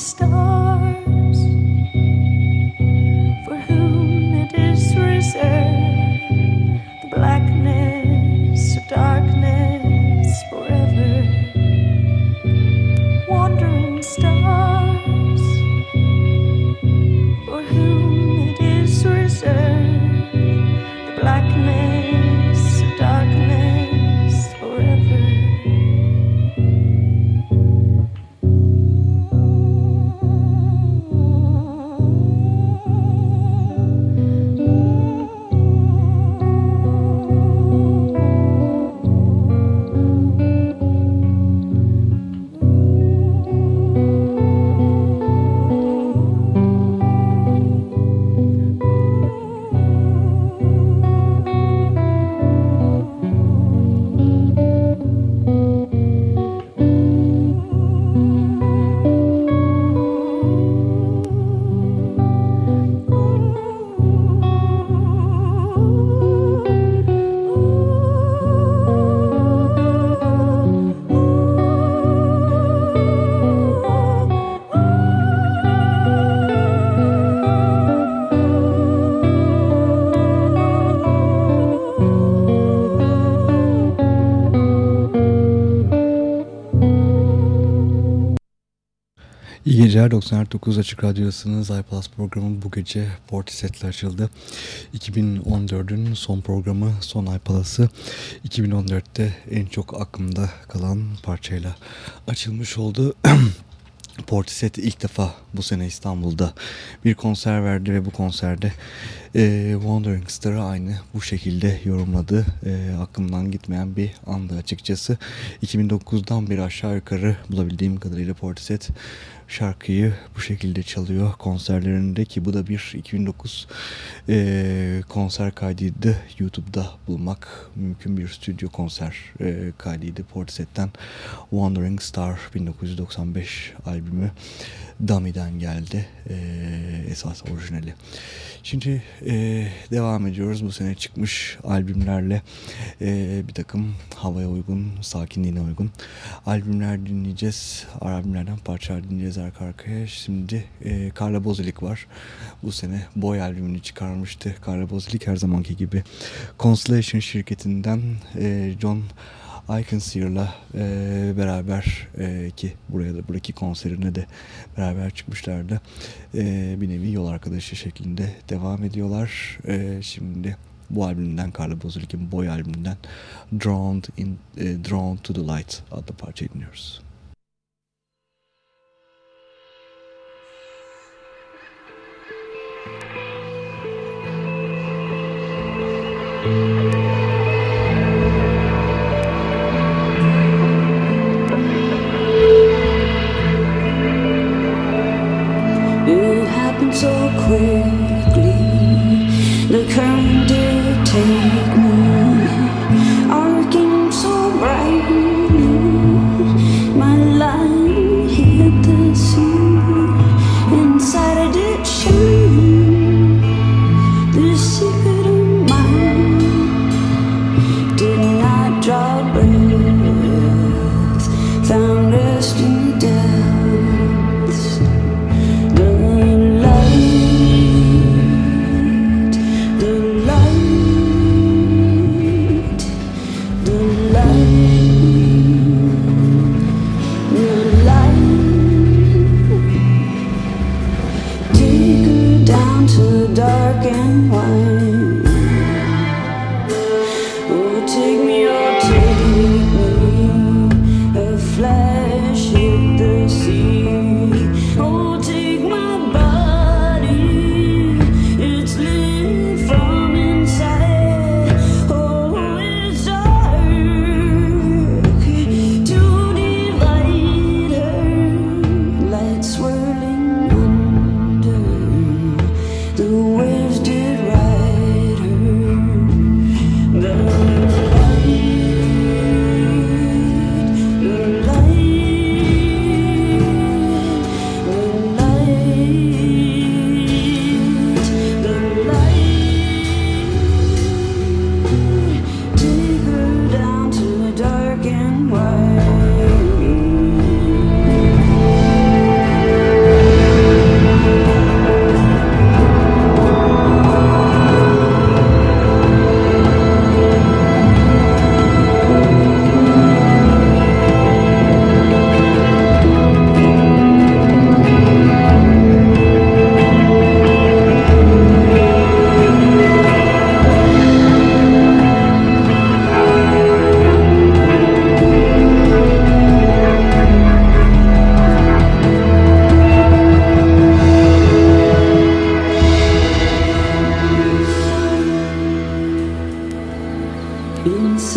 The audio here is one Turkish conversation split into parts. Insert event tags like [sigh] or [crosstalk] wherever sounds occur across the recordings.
stop. İyi geceler 99 Açık Radyosu'nun iPlus programı bu gece Portiset'le açıldı. 2014'ün son programı, son iPlus'ı 2014'te en çok aklımda kalan parçayla açılmış oldu. [clears throat] Portiset ilk defa bu sene İstanbul'da bir konser verdi ve bu konserde e, Wandering Star'ı aynı bu şekilde yorumladı. E, aklımdan gitmeyen bir andı açıkçası. 2009'dan beri aşağı yukarı bulabildiğim kadarıyla Portiset şarkıyı bu şekilde çalıyor konserlerinde ki bu da bir 2009 e, konser kaydıydı. YouTube'da bulmak mümkün bir stüdyo konser e, kaydıydı Portiset'ten Wandering Star 1995 albümü Dummy'den geldi e, esas orijinali. Şimdi e, devam ediyoruz bu sene çıkmış albümlerle e, bir takım havaya uygun, sakinliğine uygun albümler dinleyeceğiz. Albümlerden parçalar dinleyeceğiz arka arkaya. Şimdi e, Carla Bozilik var. Bu sene Boy albümünü çıkarmıştı. Carla Bozilik her zamanki gibi Constellation şirketinden e, John Iconseer'la e, beraber e, ki buraya da buradaki konserine de beraber çıkmışlardı. E, bir nevi yol arkadaşı şeklinde devam ediyorlar. E, şimdi bu albümden Carla Bozulik'in Boy albümünden Drawn, in, e, Drawn to the Light adlı parçayı dinliyoruz.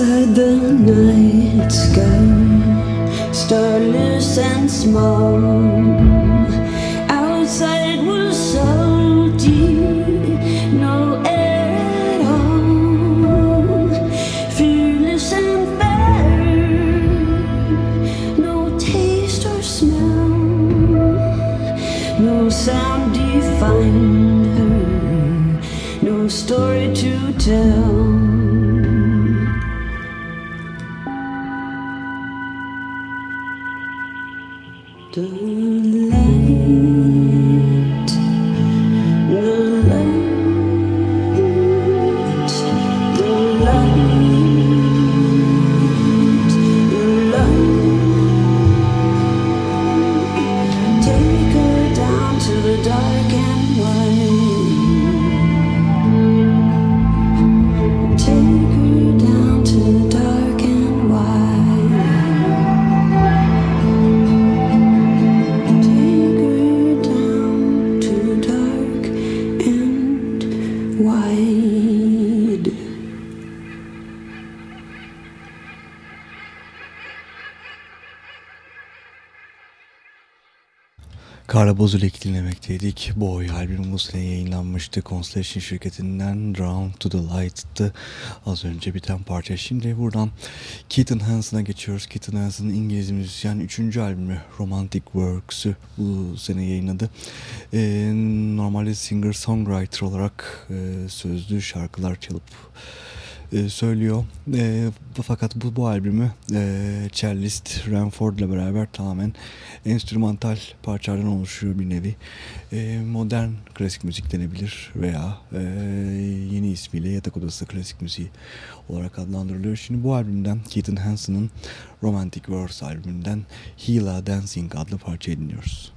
The night sky, starless and small. Outside was so deep. Bozulek dinlemekteydik. Bu oy albüm bu sene yayınlanmıştı. Constellation şirketinden Drown to the Light'tı. Az önce biten parça. Şimdi buradan Keaton Hansen'a geçiyoruz. Keaton Hansen'ın İngiliz müzisyen 3. albümü Romantic Works'ü bu sene yayınladı. Ee, normalde singer-songwriter olarak e, sözlü şarkılar çalıp e, söylüyor. E, fakat bu, bu albümü e, cellist Ranford ile beraber tamamen enstrümantal parçalardan oluşuyor bir nevi. E, modern klasik müzik denebilir veya e, yeni ismiyle yatak odası klasik müziği olarak adlandırılıyor. Şimdi bu albümden Keaton Hansen'ın Romantic Verse albümünden Hila Dancing adlı parçayı dinliyoruz.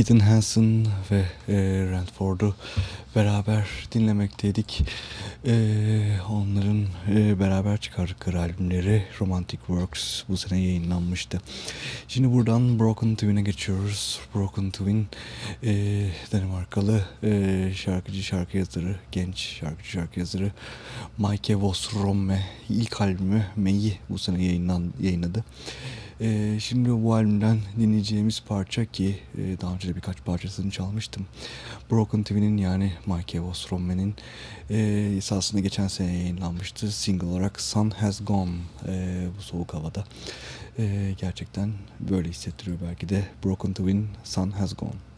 Keaton Hansen ve e, Randford'u beraber dinlemekteydik. E, onların e, beraber çıkardıkları albümleri Romantic Works bu sene yayınlanmıştı. Şimdi buradan Broken Twin'e geçiyoruz. Broken Twin e, Danimarkalı e, şarkıcı, şarkı yazarı, genç şarkıcı, şarkı yazarı Maike Vosromme ilk albümü May'i bu sene yayınlan, yayınladı. Ee, şimdi bu albümden dinleyeceğimiz parça ki e, daha önce de birkaç parçasını çalmıştım. Broken Twin'in yani Mike Vosromme'nin e, esasında geçen sene yayınlanmıştı. Single olarak Sun Has Gone e, bu soğuk havada. E, gerçekten böyle hissettiriyor belki de Broken Twin Sun Has Gone.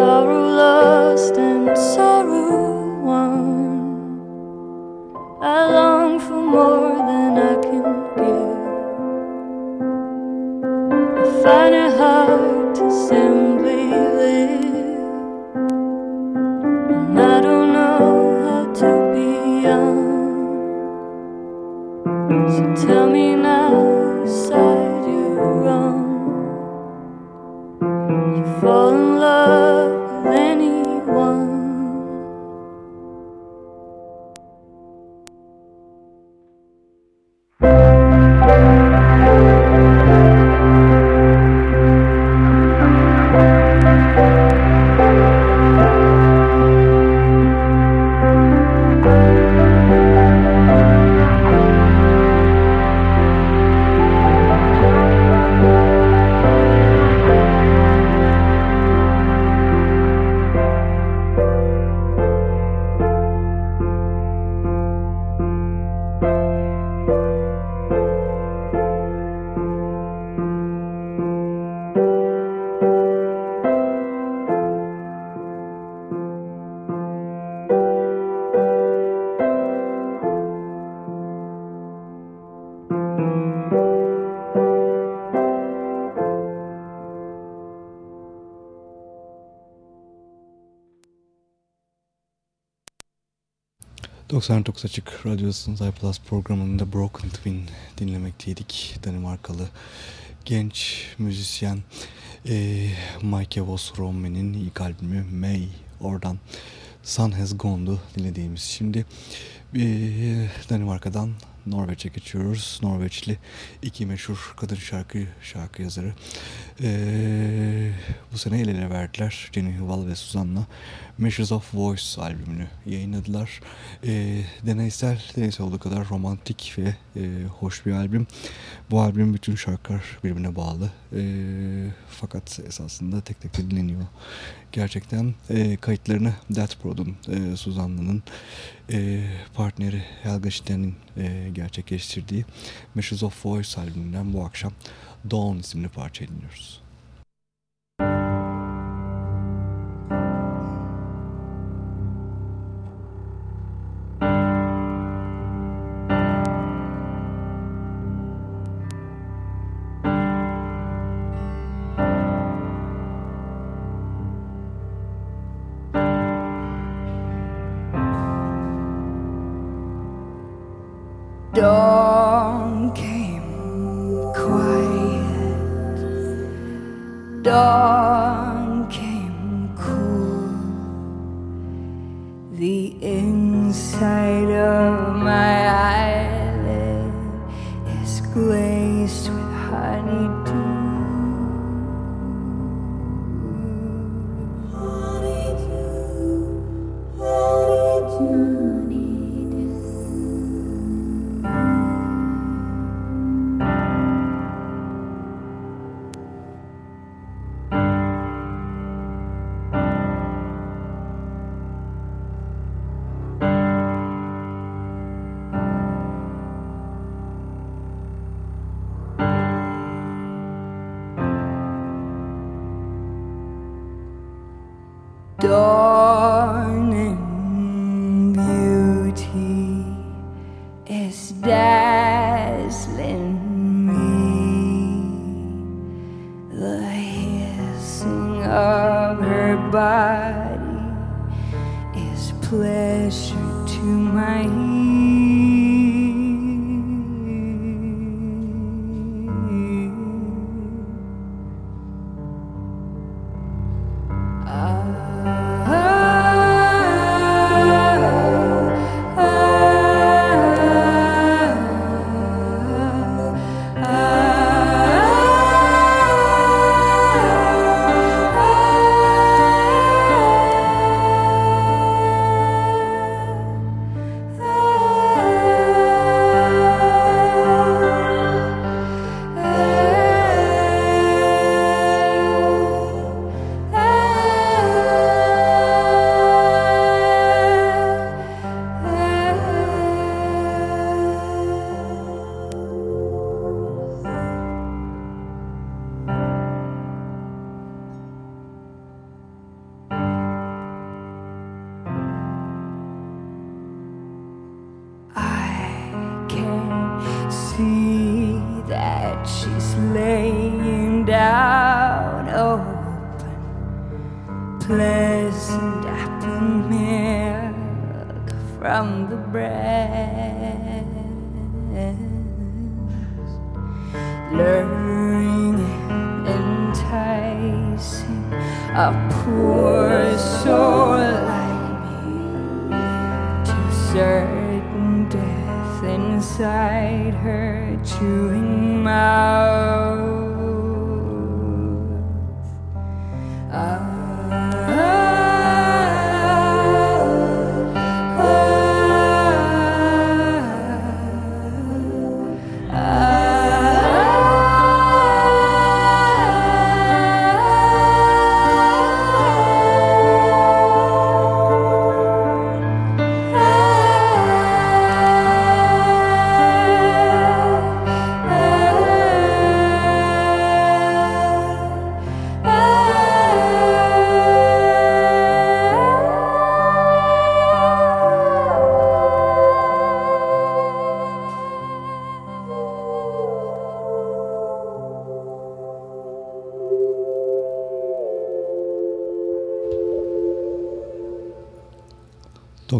sorrowless ...99 Açık Radyosu'nun iPlus programında Broken Twin dinlemekteydik. Danimarkalı genç müzisyen e, Mike Vosromme'nin ilk albümü May. Oradan Sun Has Gone'du dinlediğimiz. Şimdi e, Danimarka'dan Norveç'e geçiyoruz. Norveçli iki meşhur kadın şarkı şarkı yazarı. Ee, bu sene el ele verdiler. Jenny Huval ve Suzan'la Measures of Voice albümünü yayınladılar. Ee, deneysel, deneysel olduğu kadar romantik ve e, hoş bir albüm. Bu albüm bütün şarkılar birbirine bağlı. Ee, fakat esasında tek tek dinleniyor. Gerçekten e, kayıtlarını Death Prod'un, e, Suzan'ın e, partneri Helga Stein'in e, gerçekleştirdiği Measures of Voice albümünden bu akşam Dawn isimli parça dinliyoruz. Dios. Poor soul like me to certain death inside her chewing mouth.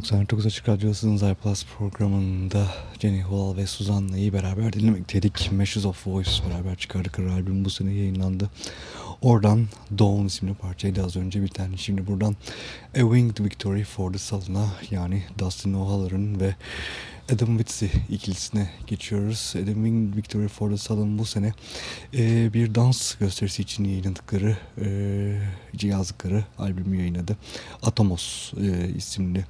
...99 Açık Radyosu'nun iPlus programında Jenny Hual ve Suzan'la iyi beraber dinlemekteydik. Meshes of Voice beraber çıkardıkları albüm bu sene yayınlandı. Oradan Dawn isimli parçaydı az önce bir tane. Şimdi buradan A Winged Victory for the Salına yani Dustin O'Halloran ve Adam Witsy ikilisine geçiyoruz. Adam Wing Victory for the Salon bu sene e, bir dans gösterisi için yayınladıkları, e, yazdıkları albümü yayınladı. Atomos e, isimli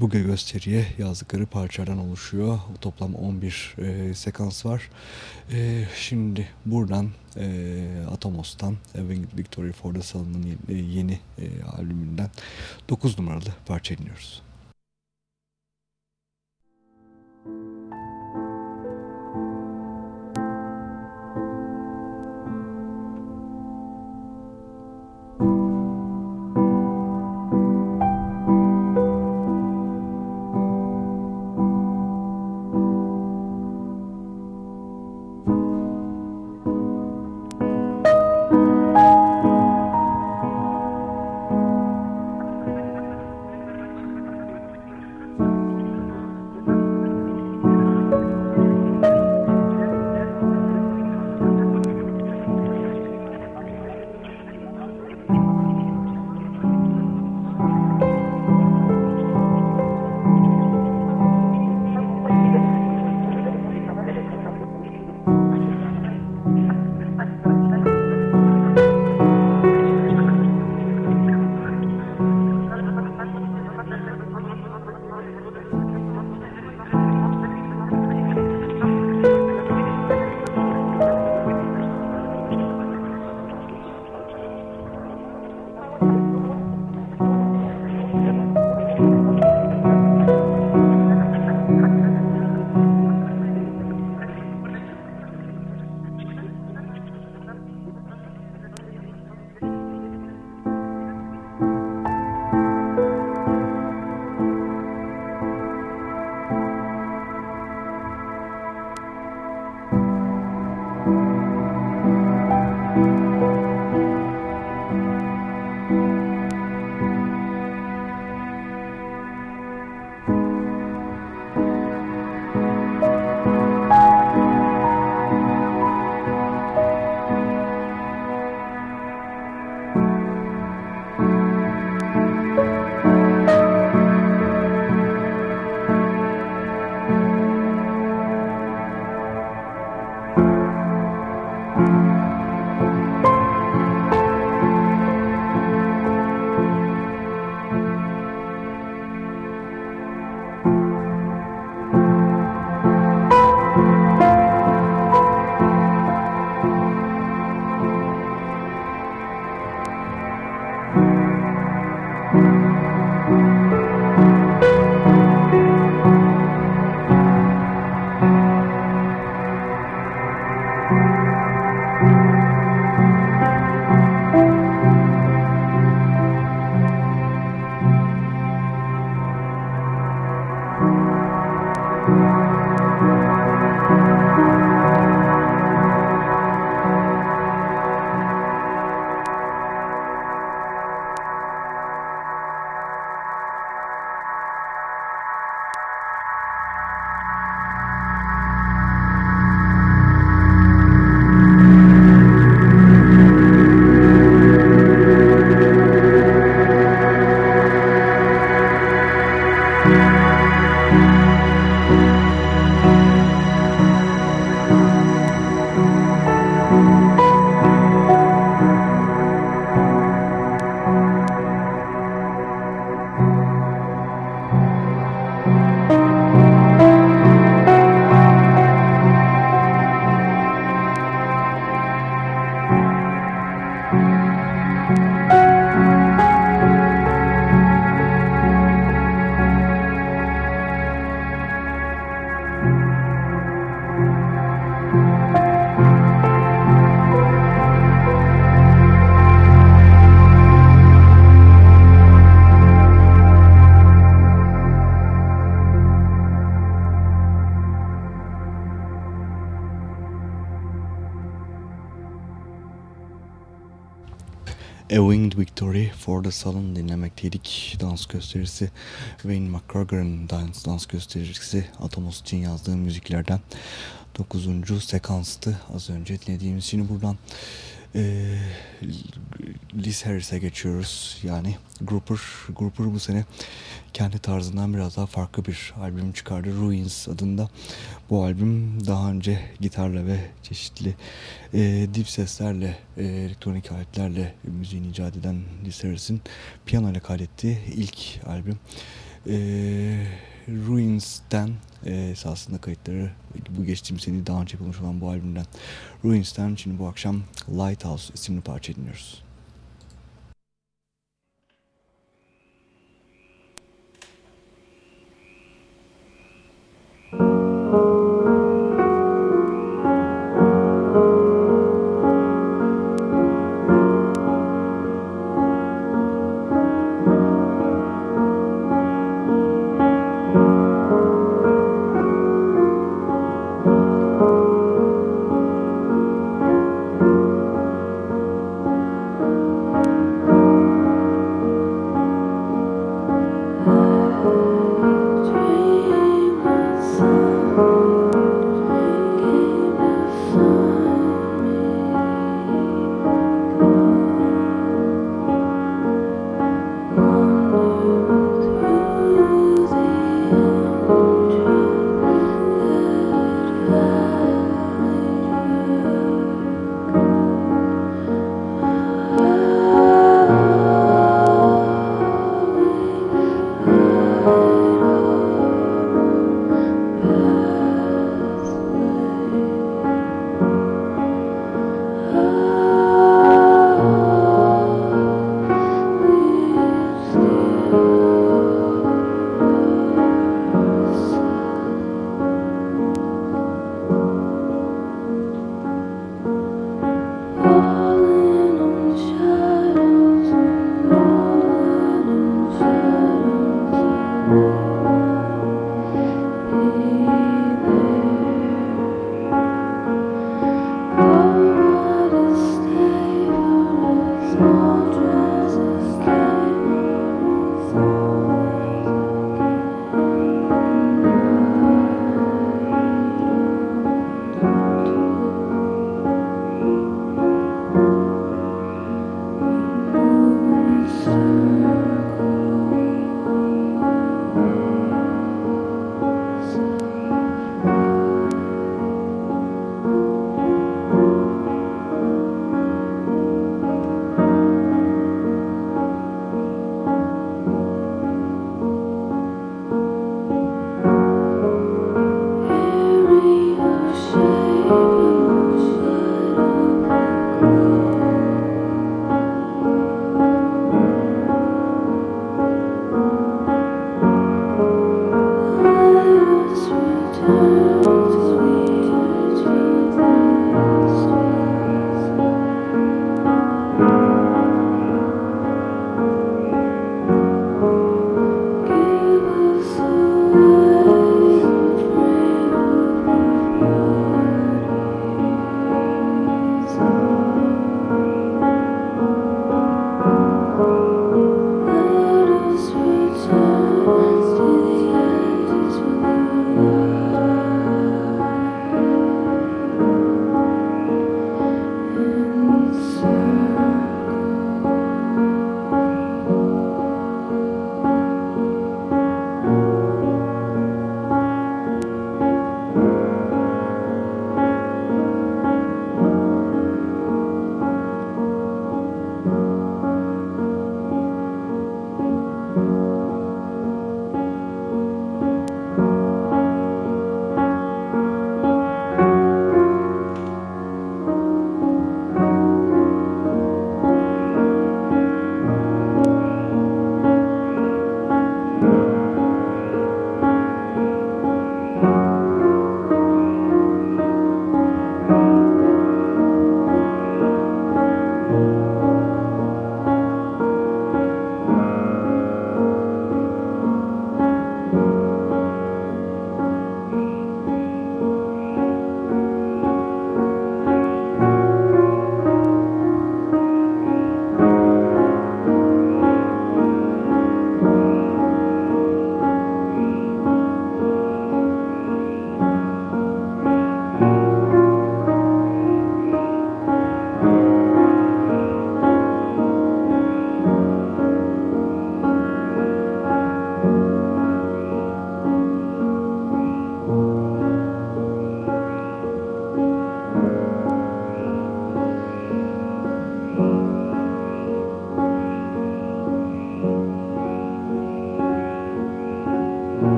bu gösteriye yazdıkları parçalardan oluşuyor. Toplam 11 e, sekans var. E, şimdi buradan e, Atomos'tan Winged Victory for the Salon'ın yeni, yeni e, albümünden 9 numaralı parça dinliyoruz. Victory for the Salon dinlemekteydik. Dans gösterisi Wayne McGregor'ın dans, dans gösterisi Atomos için yazdığı müziklerden 9. sekanstı az önce dinlediğimiz. Şimdi buradan Ee, Liz Harris'e geçiyoruz. Yani Grouper, Grouper bu sene kendi tarzından biraz daha farklı bir albüm çıkardı. Ruins adında. Bu albüm daha önce gitarla ve çeşitli e, dip seslerle, e, elektronik aletlerle müziğini icat eden Liz Harris'in piyano ile kaydettiği ilk albüm. E, Ruins'ten e, esasında kayıtları bu geçtiğim sene daha önce yapılmış olan bu albümden Ruins'ten şimdi bu akşam Lighthouse isimli parça dinliyoruz.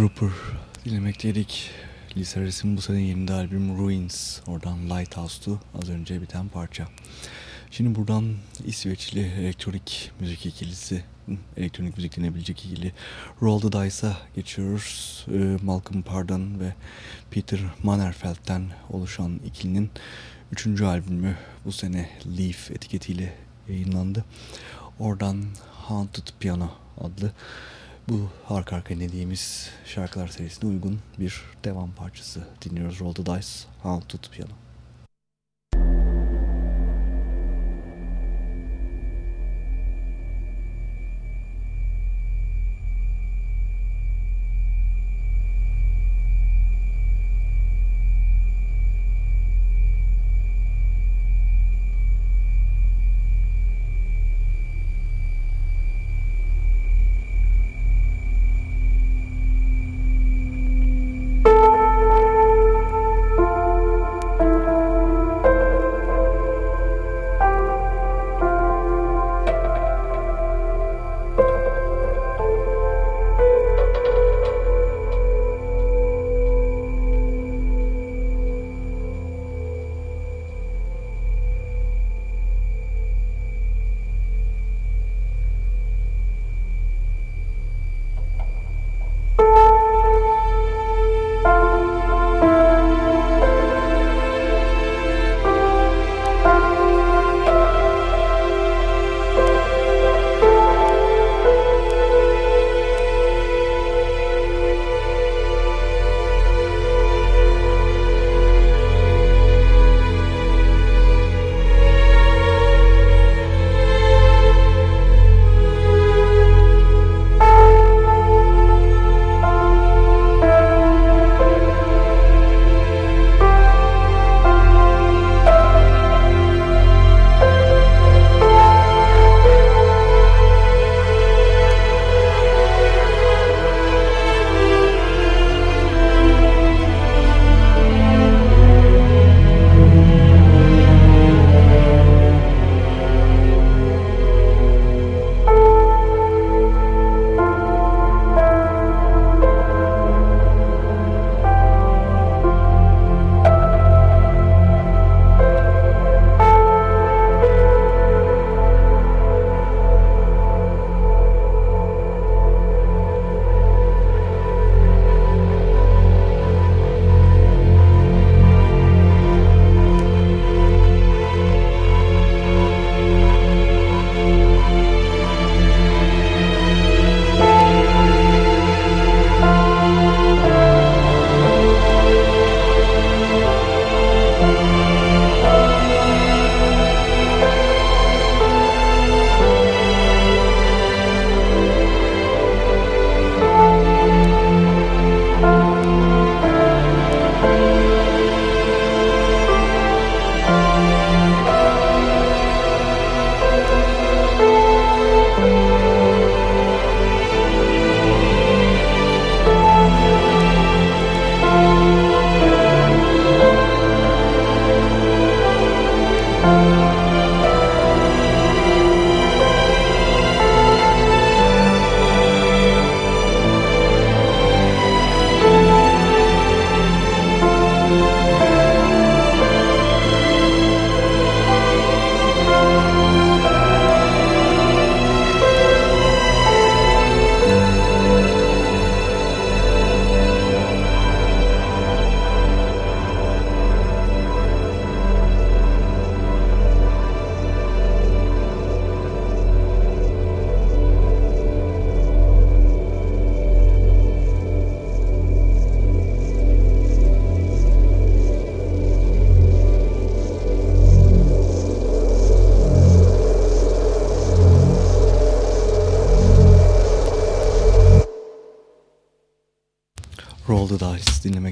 Grouper dinlemekteydik. Lisa Harris'in bu sene yeni albüm Ruins. Oradan Lighthouse'tu az önce biten parça. Şimdi buradan İsveçli elektronik müzik ikilisi, elektronik müzik denebilecek ikili Roll the Dice'a geçiyoruz. Ee, Malcolm Pardon ve Peter Mannerfeld'den oluşan ikilinin üçüncü albümü bu sene Leaf etiketiyle yayınlandı. Oradan Haunted Piano adlı bu arka arka dinlediğimiz şarkılar serisine uygun bir devam parçası dinliyoruz. Roll the Dice, Haunted Piano.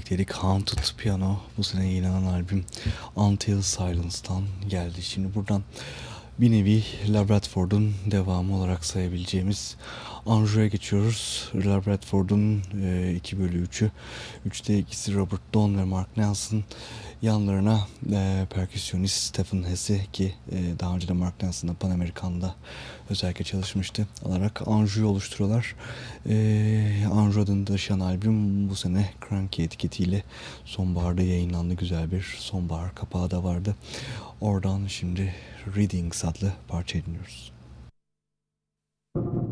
Dinlemekteydik. Haunted Piano bu sene yayınlanan albüm Until Silence'dan geldi. Şimdi buradan bir nevi Labradford'un devamı olarak sayabileceğimiz Anjou'ya geçiyoruz. Rilla Bradford'un 2 e, bölü 3'ü. 3'te ikisi Robert Don ve Mark Nelson. Yanlarına e, perküsyonist Stephen Hesse ki e, daha önce de Mark Nelson'la Pan Amerikan'da özellikle çalışmıştı. Alarak Anjou'yu oluşturuyorlar. E, Anjou adını taşıyan albüm bu sene Cranky etiketiyle sonbaharda yayınlandı. Güzel bir sonbahar kapağı da vardı. Oradan şimdi Readings adlı parça dinliyoruz. Thank you.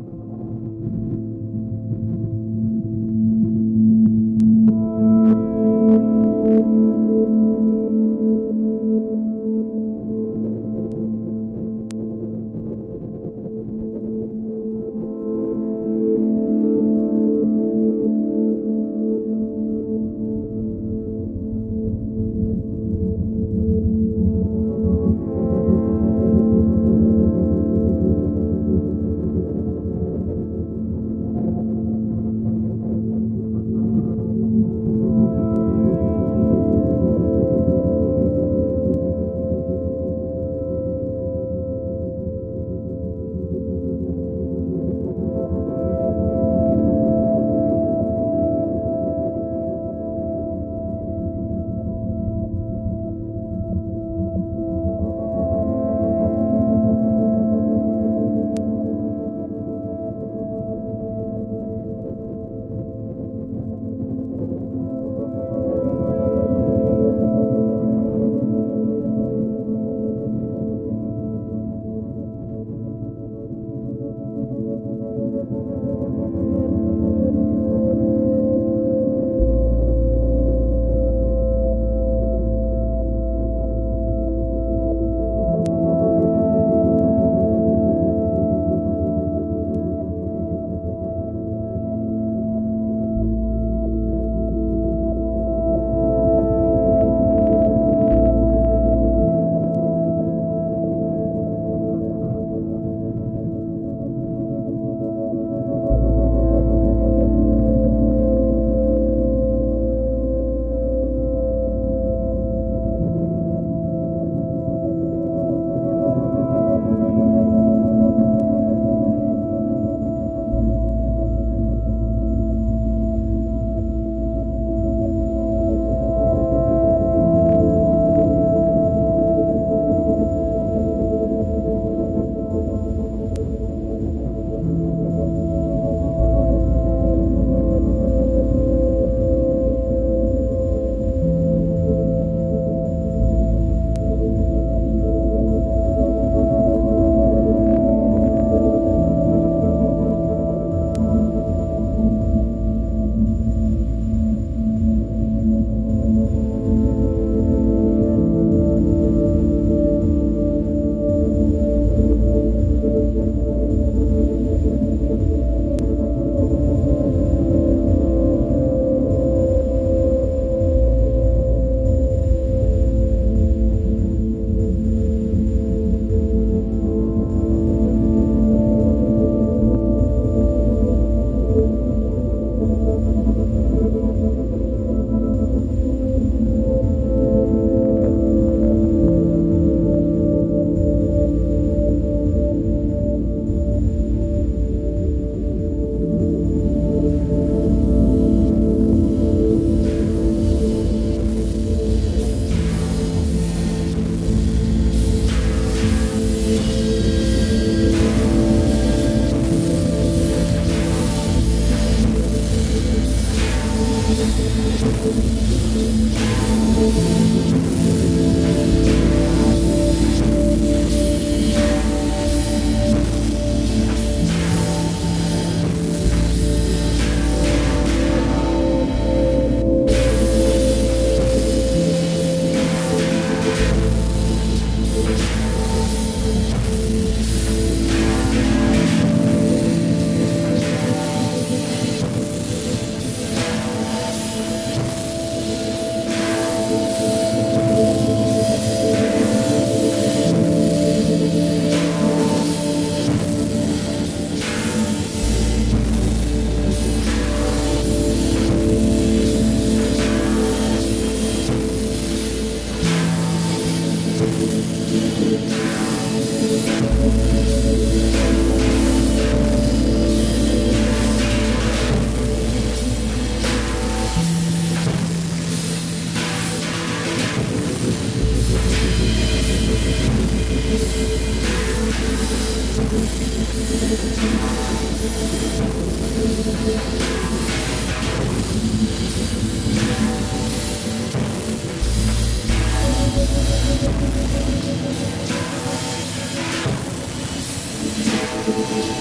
Thank.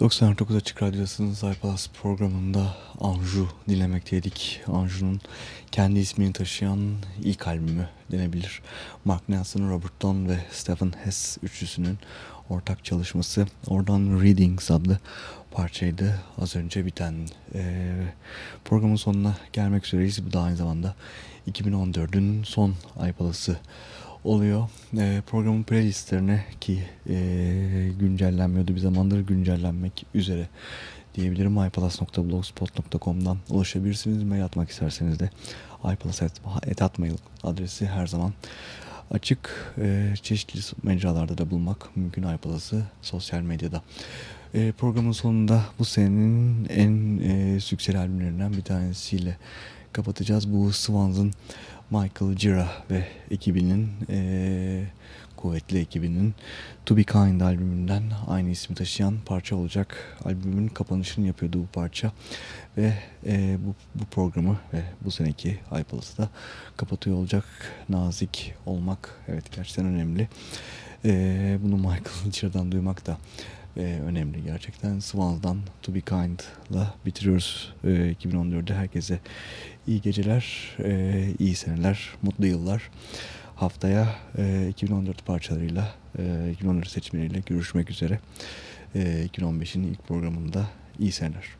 99 Açık Radyosu'nun iPlus programında Anju dinlemekteydik. Anju'nun kendi ismini taşıyan ilk albümü denebilir. Mark Nelson, Robert Don ve Stephen Hess üçlüsünün ortak çalışması. Oradan Readings adlı parçaydı az önce biten. Ee, programın sonuna gelmek üzereyiz. Bu da aynı zamanda 2014'ün son iPlus'ı oluyor. E, programın playlistlerine ki e, güncellenmiyordu bir zamandır güncellenmek üzere diyebilirim. ipalas.blogspot.com'dan ulaşabilirsiniz. Mail atmak isterseniz de ipalas.mail adresi her zaman açık. E, çeşitli mecralarda da bulmak mümkün iPalas'ı sosyal medyada. E, programın sonunda bu senenin en e, sükseli albümlerinden bir tanesiyle kapatacağız. Bu Swans'ın Michael Gira ve ekibinin e, kuvvetli ekibinin To Be Kind albümünden aynı ismi taşıyan parça olacak. Albümün kapanışını yapıyordu bu parça ve e, bu, bu programı ve bu seneki iPalas'ı da kapatıyor olacak. Nazik olmak evet gerçekten önemli. E, bunu Michael Gira'dan duymak da e, önemli gerçekten. Swans'dan To Be Kind'la bitiriyoruz e, 2014'de. Herkese iyi geceler, e, iyi seneler, mutlu yıllar. Haftaya e, 2014 parçalarıyla, e, 2014 seçmeleriyle görüşmek üzere. E, 2015'in ilk programında iyi seneler.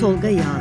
Tolga Yağlı